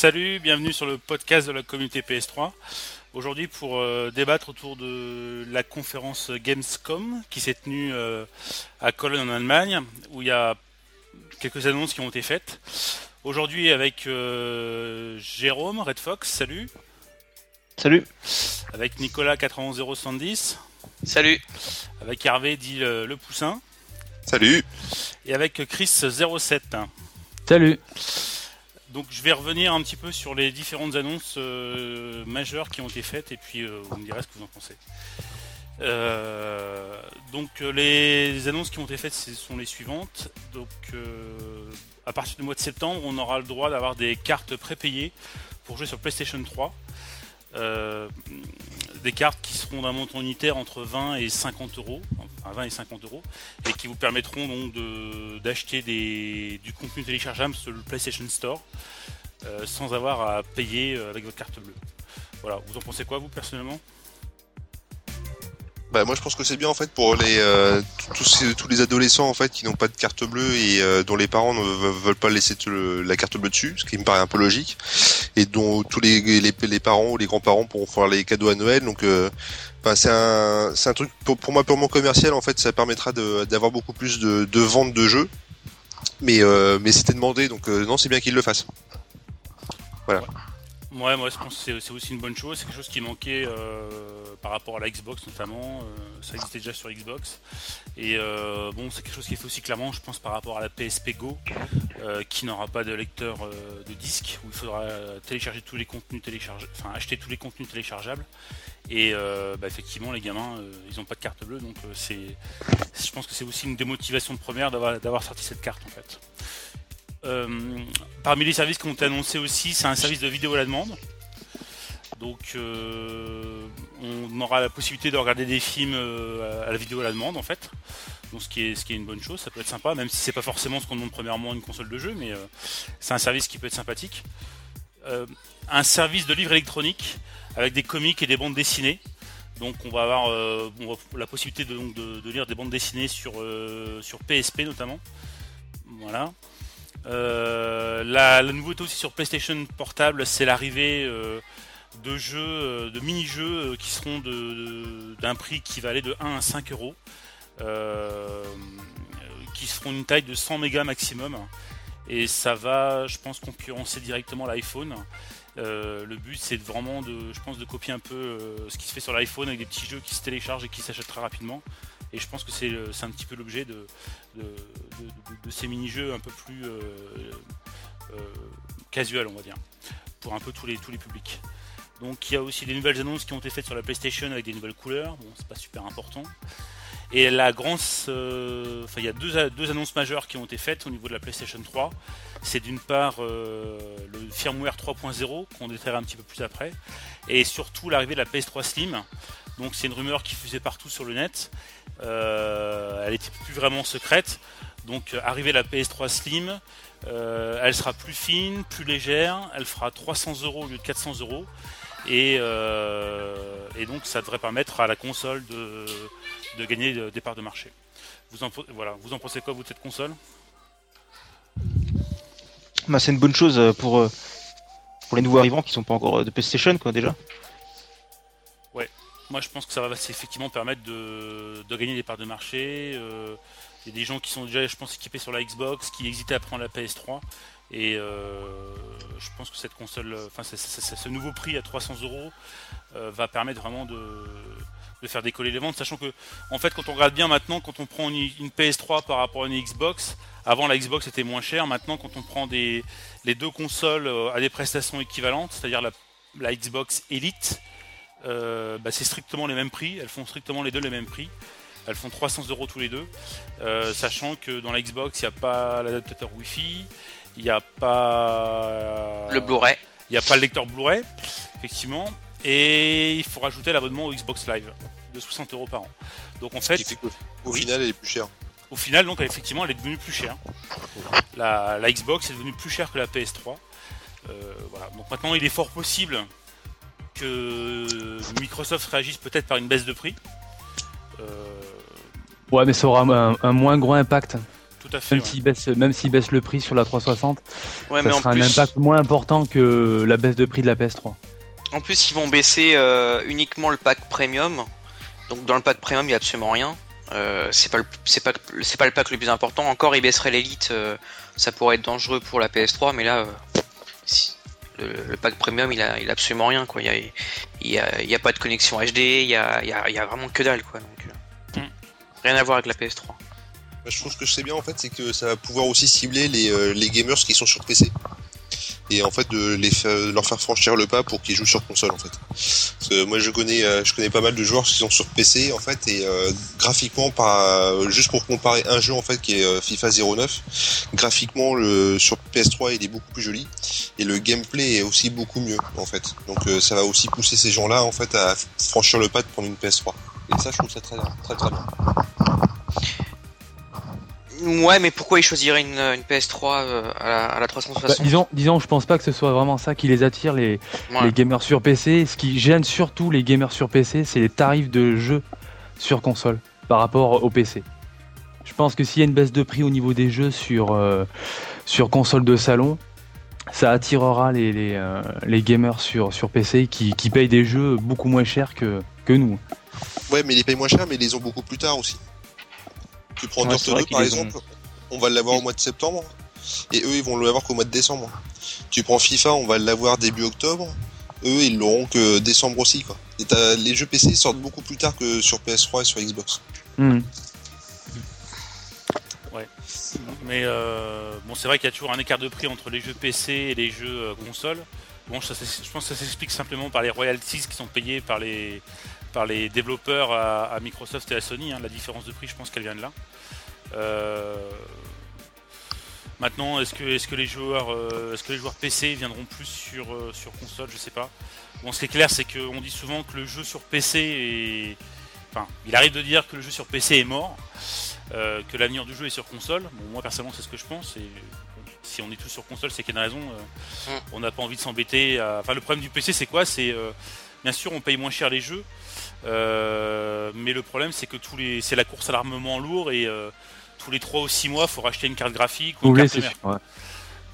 Salut, bienvenue sur le podcast de la communauté PS3. Aujourd'hui pour euh, débattre autour de la conférence Gamescom qui s'est tenue euh, à Cologne en Allemagne où il y a quelques annonces qui ont été faites. Aujourd'hui avec euh, Jérôme Red Fox, salut. Salut. Avec Nicolas 91070. Salut. Avec Hervé dit le, Poussin. Salut. Et avec Chris 07. Salut. Donc je vais revenir un petit peu sur les différentes annonces euh, majeures qui ont été faites et puis euh, vous me direz ce que vous en pensez. Euh, donc les annonces qui ont été faites sont les suivantes. Donc à partir du mois de septembre, on aura le droit d'avoir des cartes prépayées pour jouer sur PlayStation 3. Des cartes qui seront d'un montant unitaire entre 20 et 50 euros, enfin 20 et 50 euros, et qui vous permettront donc d'acheter du contenu téléchargeable sur le PlayStation Store euh, sans avoir à payer euh, avec votre carte bleue. Voilà, vous en pensez quoi vous personnellement? Bah moi je pense que c'est bien en fait pour les euh, tous, tous les adolescents en fait qui n'ont pas de carte bleue et dont les parents ne veulent pas laisser la carte bleue dessus, ce qui me paraît un peu logique, et dont tous les, les, parents ou les grands-parents pourront faire les cadeaux à Noël. Donc bah, c'est un un truc pour, pour, moi purement commercial en fait, ça permettra d'avoir beaucoup plus de, de ventes de jeux. Mais mais c'était demandé donc non c'est bien qu'ils le fassent. Voilà. Ouais, moi je pense que c'est aussi une bonne chose. C'est quelque chose qui manquait euh, par rapport à la Xbox notamment. Euh, ça existait déjà sur Xbox. Et euh, bon, c'est quelque chose qui est fait aussi clairement, je pense, par rapport à la PSP Go, qui n'aura pas de lecteur de disque, où il faudra télécharger tous les contenus téléchargeables, enfin acheter tous les contenus téléchargeables. Et bah, effectivement, les gamins, ils n'ont pas de carte bleue, donc c'est, je pense que c'est aussi une démotivation première d'avoir sorti cette carte en fait. Euh, parmi les services qui ont été annoncés aussi, c'est un service de vidéo à la demande. Donc euh, on aura la possibilité de regarder des films euh, à la vidéo à la demande en fait. Donc ce qui est une bonne chose, ça peut être sympa, même si c'est pas forcément ce qu'on demande premièrement une console de jeu, mais c'est un service qui peut être sympathique. un service de livre électronique avec des comics et des bandes dessinées. Donc on va avoir la possibilité de, de, lire des bandes dessinées sur, sur PSP notamment. Voilà. Euh, la, nouveauté aussi sur PlayStation Portable, c'est l'arrivée euh, euh, de mini-jeux qui seront d'un prix qui va aller de 1 à 5 euros, qui seront une taille de 100 mégas maximum. Et ça va, je pense, concurrencer directement l'iPhone. le but c'est vraiment de, je pense, de copier un peu ce qui se fait sur l'iPhone avec des petits jeux qui se téléchargent et qui s'achètent très rapidement. Et je pense que c'est un petit peu l'objet de, ces mini-jeux un peu plus euh, euh, casual, on va dire, pour un peu tous les, tous les publics. Donc il y a aussi des nouvelles annonces qui ont été faites sur la PlayStation avec des nouvelles couleurs, bon c'est pas super important. Et la grande, euh, enfin il y a deux, deux, annonces majeures qui ont été faites au niveau de la PlayStation 3. C'est d'une part le firmware 3.0 qu'on détaillera un petit peu plus après, et surtout l'arrivée de la PS3 Slim. Donc c'est une rumeur qui fusait partout sur le net. Euh, elle était plus vraiment secrète. Donc euh, arrivée la PS3 Slim, euh, elle sera plus fine, plus légère, elle fera 300 euros au lieu de 400 euros. Et, donc ça devrait permettre à la console de, gagner des parts de marché. Vous en, voilà, vous en pensez quoi vous de cette console? Bah, C'est une bonne chose pour, pour les nouveaux arrivants qui sont pas encore de PlayStation quoi déjà. Moi, je pense que ça va effectivement permettre de, gagner des parts de marché. Euh, il y a des gens qui sont déjà, je pense, équipés sur la Xbox, qui hésitaient à prendre la PS3. Et euh, je pense que cette console, enfin, ce nouveau prix à 300 euros euh, va permettre vraiment de, faire décoller les ventes. Sachant que, en fait, quand on regarde bien maintenant, quand on prend une, PS3 par rapport à une Xbox, avant la Xbox était moins cher. Maintenant, quand on prend les deux consoles à des prestations équivalentes, c'est-à-dire la Xbox Elite, euh, bah, c'est strictement les mêmes prix. Elles font strictement les deux les mêmes prix. Elles font 300 euros tous les deux. Euh, sachant que dans la Xbox, il n'y a pas l'adaptateur Wi-Fi, il n'y a pas. Le Blu-ray. Il n'y a pas le lecteur Blu-ray, effectivement. Et il faut rajouter l'abonnement au Xbox Live de 60 euros par an. Donc en fait. au final, elle est plus chère. Au final, donc effectivement, elle est devenue plus chère. La, Xbox est devenue plus chère que la PS3. Euh, voilà. Donc maintenant, il est fort possible que Microsoft réagisse peut-être par une baisse de prix. Euh, ouais, mais ça aura un, moins gros impact. Tout à fait. Même même s'ils baissent le prix sur la 360, Ouais, ça mais en sera plus, un impact moins important que la baisse de prix de la PS3. en plus, ils vont baisser euh, uniquement le pack premium. Donc dans le pack premium, il y a absolument rien. Euh, c'est pas le c'est pas c'est pas le pack le plus important. Encore, ils baisseraient l'élite. euh, ça pourrait être dangereux pour la PS3, mais là, euh, si- le, le pack premium, il a il a absolument rien quoi. Il y a il y a, il y a pas de connexion HD. Il y a il y a, il y a vraiment que dalle quoi. Donc, Mm. rien à voir avec la PS3. Je trouve que c'est bien en fait, c'est que ça va pouvoir aussi cibler les, euh, les gamers qui sont sur PC. Et en fait de les leur faire franchir le pas pour qu'ils jouent sur console en fait. Parce que moi je connais euh, je connais pas mal de joueurs qui sont sur PC en fait et euh, graphiquement juste pour comparer un jeu en fait qui est FIFA 09 graphiquement le sur PS3 il est beaucoup plus joli et le gameplay est aussi beaucoup mieux en fait. Donc ça va aussi pousser ces gens-là en fait à franchir le pas de prendre une PS3. Et ça je trouve ça très très très bien. Ouais, mais pourquoi ils choisiraient une, une PS3 euh, à, la, à la Bah, 360 disons, disons, je pense pas que ce soit vraiment ça qui les attire, les, Ouais. les gamers sur PC. Ce qui gêne surtout les gamers sur PC, c'est les tarifs de jeux sur console par rapport au PC. Je pense que s'il y a une baisse de prix au niveau des jeux sur, euh, sur console de salon, ça attirera les, les, euh, les gamers sur, sur PC qui, qui payent des jeux beaucoup moins chers que, que nous. Ouais, mais ils les payent moins cher, mais ils les ont beaucoup plus tard aussi. Tu prends Ouais, Dirt c'est vrai 2 qu'ils par ont- exemple, on va l'avoir au mois de septembre, et eux ils vont l'avoir qu'au mois de décembre. Tu prends FIFA, on va l'avoir début octobre, eux ils l'auront que décembre aussi quoi. Et t'as- les jeux PC sortent beaucoup plus tard que sur PS3 et sur Xbox. Hmm. Mais euh, bon, c'est vrai qu'il y a toujours un écart de prix entre les jeux PC et les jeux euh, console. Bon, ça, je pense que ça s'explique simplement par les royalties qui sont payés par les, par les développeurs à, à Microsoft et à Sony. hein. La différence de prix, je pense qu'elle vient de là. Euh, Maintenant, est-ce que, est que les joueurs, euh, est-ce que les joueurs PC viendront plus sur, euh, sur console? Je sais pas. Bon, ce qui est clair, c'est qu'on dit souvent que le jeu sur PC est, enfin, il arrive de dire que le jeu sur PC est mort, euh, que l'avenir du jeu est sur console. Bon, moi personnellement, c'est ce que je pense. Et bon, si on est tous sur console, c'est qu'il y a une raison. Mm. On n'a pas envie de s'embêter. à- Enfin, le problème du PC, c'est quoi? C'est bien sûr, on paye moins cher les jeux, euh, mais le problème, c'est que tous les, c'est la course à l'armement lourd et euh, tous les 3 ou 6 mois, il faut racheter une carte graphique ou une Oui, carte c'est mère. sûr, ouais.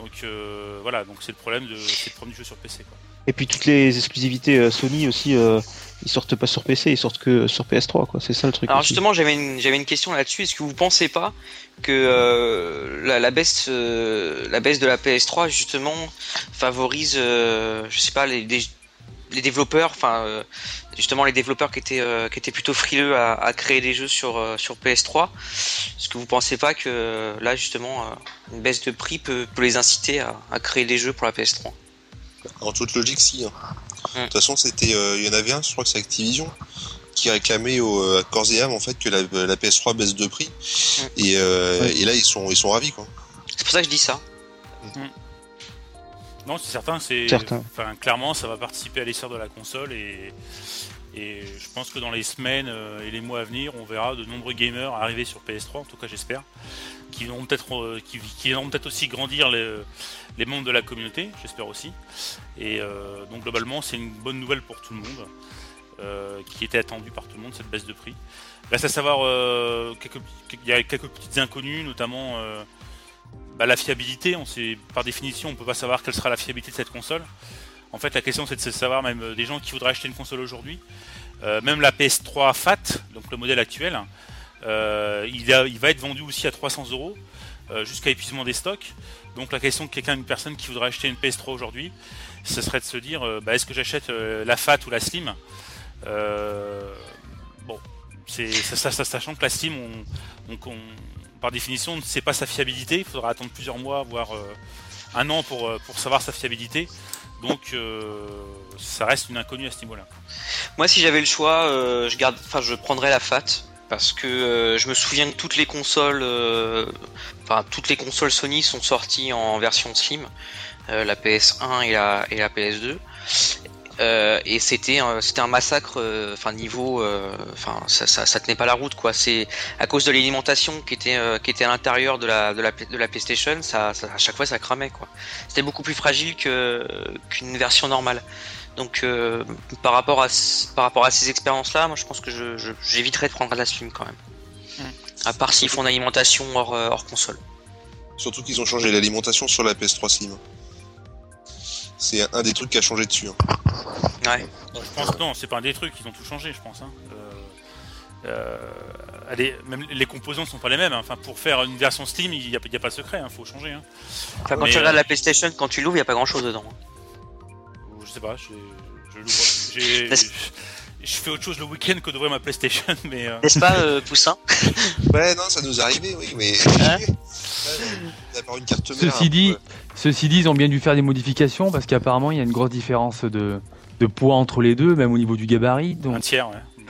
Donc euh, voilà, donc c'est le problème de, c'est le problème du jeu sur PC. Quoi. Et puis toutes les exclusivités Sony aussi, euh, ils sortent pas sur PC, ils sortent que sur PS3, quoi. C'est ça le truc. Alors aussi. justement, j'avais une, j'avais une question là-dessus. Est-ce que vous pensez pas que euh, la, la baisse, euh, la baisse de la PS3 justement favorise, euh, je sais pas, les, les, les développeurs, enfin euh, justement les développeurs qui étaient, euh, qui étaient plutôt frileux à, à créer des jeux sur euh, sur PS3. Est-ce que vous pensez pas que là justement une baisse de prix peut, peut les inciter à, à créer des jeux pour la PS3 En toute logique, si. hein. De Mm. toute façon, c'était, euh, il y en avait un, je crois que c'est Activision, qui réclamait au, à corps et âme en fait que la, la PS3 baisse de prix. Et, euh, Ouais. et là, ils sont, ils sont ravis quoi. C'est pour ça que je dis ça. Non, c'est certain, c'est, Certain. enfin, clairement, ça va participer à l'essor de la console et, et je pense que dans les semaines euh, et les mois à venir, on verra de nombreux gamers arriver sur PS3, en tout cas j'espère, qui vont peut-être, euh, qui, qui vont peut-être aussi grandir les, les membres de la communauté, j'espère aussi. Et euh, donc globalement, c'est une bonne nouvelle pour tout le monde, euh, qui était attendue par tout le monde cette baisse de prix. Reste à savoir, euh, quelques, il y a quelques petites inconnues, notamment. Bah, la fiabilité, on sait, par définition, on peut pas savoir quelle sera la fiabilité de cette console. En fait, la question c'est de savoir même euh, des gens qui voudraient acheter une console aujourd'hui, euh, même la PS3 FAT, donc le modèle actuel, euh, il, va être vendu aussi à 300 euros jusqu'à épuisement des stocks. Donc la question de quelqu'un, une personne qui voudrait acheter une PS3 aujourd'hui, ce serait de se dire, bah, est-ce que j'achète la FAT ou la Slim? Bon, c'est ça, sachant que la Slim, on- par définition, on ne pas sa fiabilité. Il faudra attendre plusieurs mois, voire euh, un an pour, euh, pour savoir sa fiabilité. Donc, euh, ça reste une inconnue à ce niveau-là. Moi, si j'avais le choix, je garde, enfin, je prendrais la FAT parce que je me souviens que toutes les consoles, enfin, toutes les consoles Sony sont sorties en version Slim, la PS1 et la et la PS2. Euh, et c'était un- c'était un massacre euh, enfin niveau euh, enfin ça, ça, ça tenait pas la route quoi c'est à cause de l'alimentation qui était euh, qui était à l'intérieur de la de la de la PlayStation ça, ça à chaque fois ça cramait quoi c'était beaucoup plus fragile que qu'une version normale donc euh, par rapport à ce- par rapport à ces expériences là moi je pense que je je- j'éviterais de prendre la Slim quand même À part s'ils font une alimentation hors, hors console. Surtout qu'ils ont changé l'alimentation sur la PS3 Slim. C'est un des trucs qui a changé dessus. hein. Ouais. Je pense que non, c'est pas un des trucs, ils ont tout changé, je pense. Hein. Euh, euh, allez, même les composants sont pas les mêmes. hein. Enfin, pour faire une version Steam, il n'y a, il y a pas de secret, il faut changer. Hein. Enfin, quand Mais, tu regardes euh, la PlayStation, quand tu l'ouvres, il n'y a pas grand chose dedans. Je sais pas, je, l'ouvre. Je fais autre chose le week-end que d'ouvrir ma PlayStation, mais euh, N'est-ce pas, euh, Poussin? Ouais, non, ça nous est arrivé, oui, mais. Hein? Ouais, d'avoir une carte mère. Ceci dit, peu- ceci dit, ils ont bien dû faire des modifications parce qu'apparemment il y a une grosse différence de, de poids entre les deux, même au niveau du gabarit. un Donc tiers, ouais.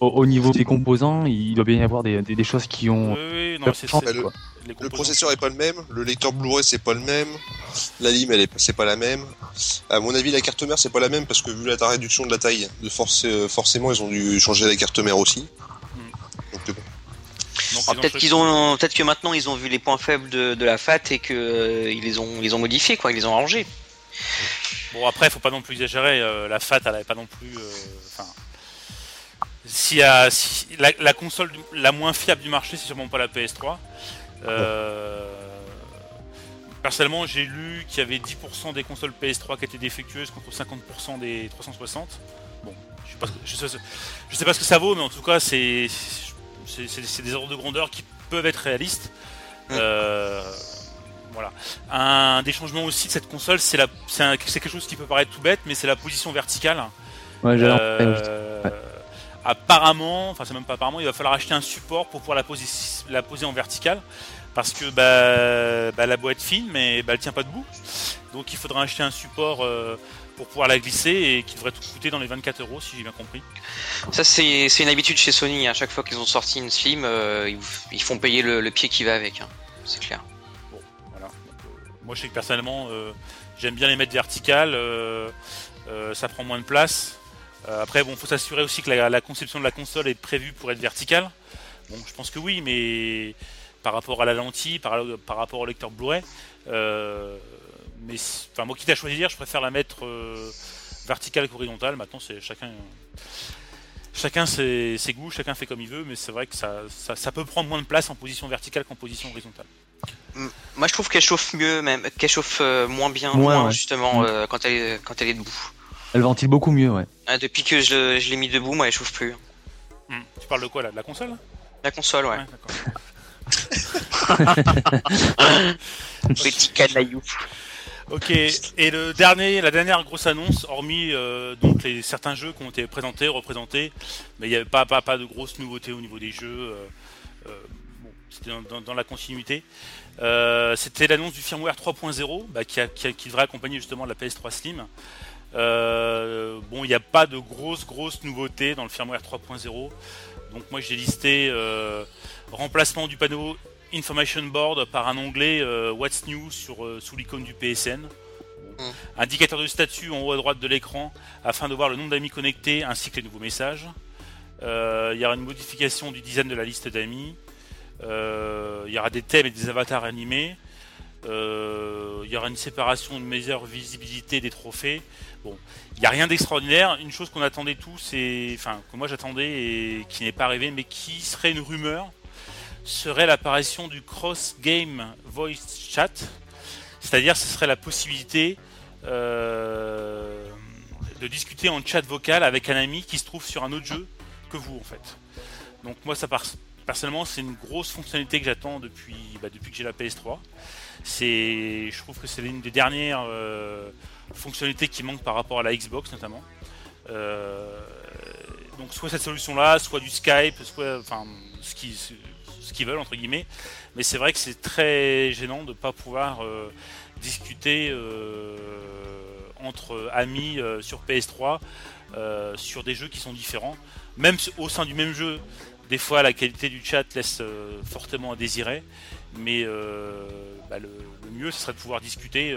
au, au niveau des composants, il doit bien y avoir des, des, des choses qui ont. Oui, oui, non, le- processeur est pas le même, le lecteur Blu-ray c'est pas le même, la lime elle est c'est pas la même. À mon avis la carte mère c'est pas la même parce que vu la réduction de la taille, de force, euh, forcément ils ont dû changer la carte mère aussi. Donc, euh, Ah, Peut-être qu'ils ont, peut-être que maintenant ils ont vu les points faibles de, de la FAT et que euh, ils les ont, ils les ont modifiés, quoi, ils les ont arrangés. Bon, après, faut pas non plus exagérer. euh, la FAT, elle avait pas non plus. euh, Enfin. si, si- la, la console la moins fiable du marché, c'est sûrement pas la PS3. Euh, personnellement, j'ai lu qu'il y avait 10% des consoles PS3 qui étaient défectueuses contre 50% des 360. Bon, je sais, pas, je, sais, je sais pas ce que ça vaut, mais en tout cas, c'est des ordres de grandeur qui peuvent être réalistes. Euh, voilà. Un des changements aussi de cette console, c'est la- c'est un- c'est quelque chose qui peut paraître tout bête, mais c'est la position verticale. Ouais, Euh. Apparemment, enfin c'est même pas apparemment, il va falloir acheter un support pour pouvoir la poser, la poser en verticale. Parce que bah, bah, la boîte fine, mais bah, elle tient pas debout. Donc il faudra acheter un support euh, pour pouvoir la glisser et qui devrait tout coûter dans les 24 euros si j'ai bien compris. Ça c'est, c'est une habitude chez Sony. À chaque fois qu'ils ont sorti une Slim, euh, ils, ils font payer le, le pied qui va avec. hein. C'est clair. Moi je sais que personnellement euh, j'aime bien les mettre verticales, euh, euh, ça prend moins de place. Après bon faut s'assurer aussi que la, conception de la console est prévue pour être verticale. Bon je pense que oui mais par rapport à la lentille, par, rapport au lecteur Blu-ray, mais enfin moi quitte à choisir je préfère la mettre verticale qu'horizontale. Maintenant c'est chacun chacun ses, goûts, chacun fait comme il veut, mais c'est vrai que ça peut prendre moins de place en position verticale qu'en position horizontale. Moi je trouve qu'elle chauffe mieux, même qu'elle chauffe euh, moins bien, Moins, moins, ouais. justement Mm. euh, quand elle est, quand elle est debout. Elle ventile beaucoup mieux, ouais. Ah, depuis que je, je l'ai mis debout, moi elle chauffe plus. Hmm. Tu parles de quoi là De la console La console, ouais. Petit canaillou. Ok, et le dernier, la dernière grosse annonce, hormis euh, donc les, certains jeux qui ont été présentés, représentés, mais il n'y avait pas, pas, pas de grosses nouveautés au niveau des jeux. euh, euh, C'était dans, dans- dans la continuité. Euh, C'était l'annonce du firmware 3.0 bah, qui, a- qui a- qui devrait accompagner justement la PS3 Slim. Euh, bon, il n'y a pas de grosses grosses nouveautés dans le firmware 3.0. Donc moi j'ai listé euh, remplacement du panneau Information Board par un onglet What's New sur, sous l'icône du PSN. Mm. Indicateur de statut en haut à droite de l'écran afin de voir le nombre d'amis connectés ainsi que les nouveaux messages. Il y aura une modification du design de la liste d'amis. Euh, il y aura des thèmes et des avatars animés. Euh, il y aura une séparation, une meilleure visibilité des trophées. Bon, il n'y a rien d'extraordinaire. Une chose qu'on attendait tous, enfin que moi j'attendais et qui n'est pas arrivé, mais qui serait une rumeur, serait l'apparition du cross game voice chat. C'est-à-dire, ce serait la possibilité euh, de discuter en chat vocal avec un ami qui se trouve sur un autre jeu que vous en fait. Donc moi, ça par- personnellement, c'est une grosse fonctionnalité que j'attends depuis, bah, que j'ai la PS3. C'est, je trouve que c'est l'une des dernières euh, fonctionnalités qui manquent par rapport à la Xbox notamment. Euh, donc soit cette solution-là, soit du Skype, soit enfin ce qui ce qu'ils veulent entre guillemets. Mais c'est vrai que c'est très gênant de ne pas pouvoir euh, discuter entre amis sur PS3 euh, sur des jeux qui sont différents. Même au sein du même jeu, des fois la qualité du chat laisse euh, fortement à désirer. Mais euh, bah, le, mieux, ce serait de pouvoir discuter,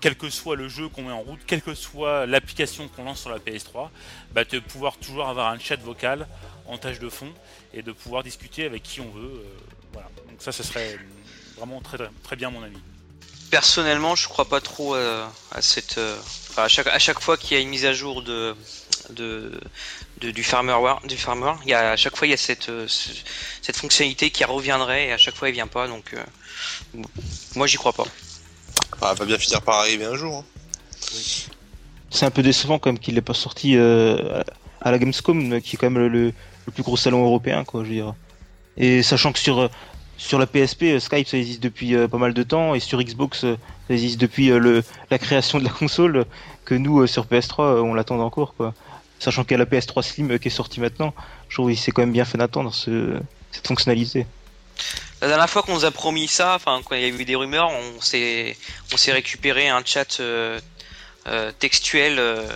quel que soit le jeu qu'on met en route, quelle que soit l'application qu'on lance sur la PS3, bah, de pouvoir toujours avoir un chat vocal en tâche de fond et de pouvoir discuter avec qui on veut. voilà. Donc ça, ce serait vraiment très, très bien, mon avis. Personnellement, je crois pas trop à, à cette. euh, enfin, à, chaque, à chaque fois qu'il y a une mise à jour de, de, de- du firmware. Du firmware. Il y a, à chaque fois, il y a cette, euh, ce- cette fonctionnalité qui reviendrait et à chaque fois, elle vient pas. Donc, euh, bon, moi, j'y crois pas. Ah, elle va bien finir par arriver un jour. hein. C'est un peu décevant quand même qu'il l'ait pas sorti euh, à la Gamescom, qui est quand même le, le- le plus gros salon européen, quoi, je veux dire. Et sachant que sur, euh, sur la PSP, euh, Skype ça existe depuis euh, pas mal de temps, et sur Xbox euh, ça existe depuis le, la création de la console, que nous sur PS3 euh, on l'attend encore, quoi. Sachant qu'il y a la PS3 Slim qui est sortie maintenant, je trouve qu'il s'est quand même bien fait d'attendre ce, cette fonctionnalité. La dernière fois qu'on nous a promis ça, enfin quand il y a eu des rumeurs, on s'est on s'est récupéré un chat euh, euh, textuel euh,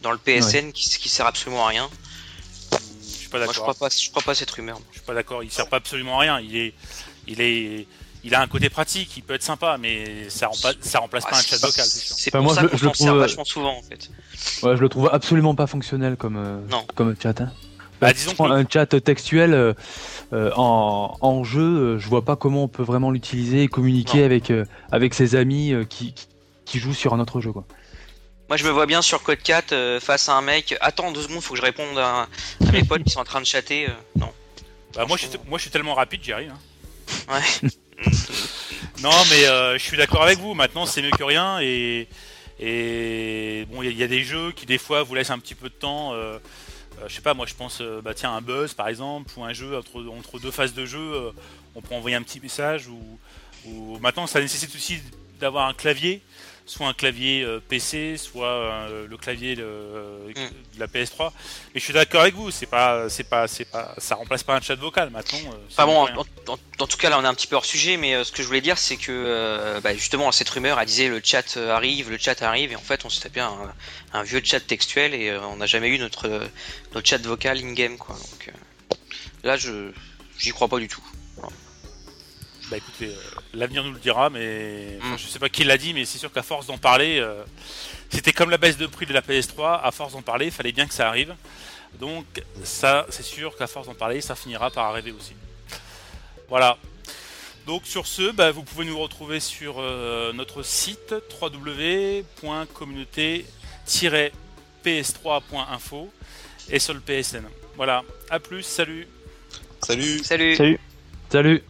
dans le PSN qui, qui sert absolument à rien. Je suis pas Moi je d'accord. crois pas je crois pas à cette rumeur. Je suis pas d'accord. Il sert pas absolument à rien. Il est, il est, il a un côté pratique. Il peut être sympa, mais ça, rempa- ça remplace pas un chat vocal. c'est Enfin, pour moi, ça je- qu'on je le s'en trouve, euh, vachement souvent en fait. Ouais, je le trouve absolument pas fonctionnel comme, euh, Non. comme chat. Hein. Bah, Euh, disons que- un chat textuel euh, en, en jeu, je vois pas comment on peut vraiment l'utiliser et communiquer Non. avec, euh, avec ses amis euh, qui, qui jouent sur un autre jeu. Quoi. Moi je me vois bien sur Code 4 euh, face à un mec. Attends deux secondes, faut que je réponde à, à mes potes qui sont en train de chatter. euh, non. Bah, moi, je suis, moi, je suis tellement rapide, j'y arrive. hein. Ouais. Non, mais euh, je suis d'accord avec vous. Maintenant, c'est mieux que rien. Et, et bon, il y, a- il y a des jeux qui des fois vous laissent un petit peu de temps. euh, euh, je sais pas, moi, je pense, euh, bah tiens, un buzz par exemple, ou un jeu entre, entre deux phases de jeu, euh, on peut envoyer un petit message. Ou, ou maintenant, ça nécessite aussi d'avoir un clavier, soit un clavier euh, PC, soit euh, le clavier euh, de la PS3. Mais je suis d'accord avec vous. C'est pas, c'est pas, c'est pas, ça remplace pas un chat vocal. Maintenant, Enfin bon, en, en- en tout cas là on est un petit peu hors sujet, mais ce que je voulais dire c'est que bah, justement cette rumeur elle disait le chat arrive, le chat arrive, et en fait on s'est tapé un, un vieux chat textuel et on n'a jamais eu notre, notre chat vocal in-game quoi. Donc là je j'y crois pas du tout. Bah écoutez, euh, l'avenir nous le dira, mais enfin, Mm. je sais pas qui l'a dit, mais c'est sûr qu'à force d'en parler, euh, c'était comme la baisse de prix de la PS3, à force d'en parler, il fallait bien que ça arrive. Donc ça, c'est sûr qu'à force d'en parler, ça finira par arriver aussi. Voilà. Donc sur ce, bah, vous pouvez nous retrouver sur euh, notre site www.communauté-ps3.info et sur le PSN. Voilà, à plus, salut Salut Salut Salut Salut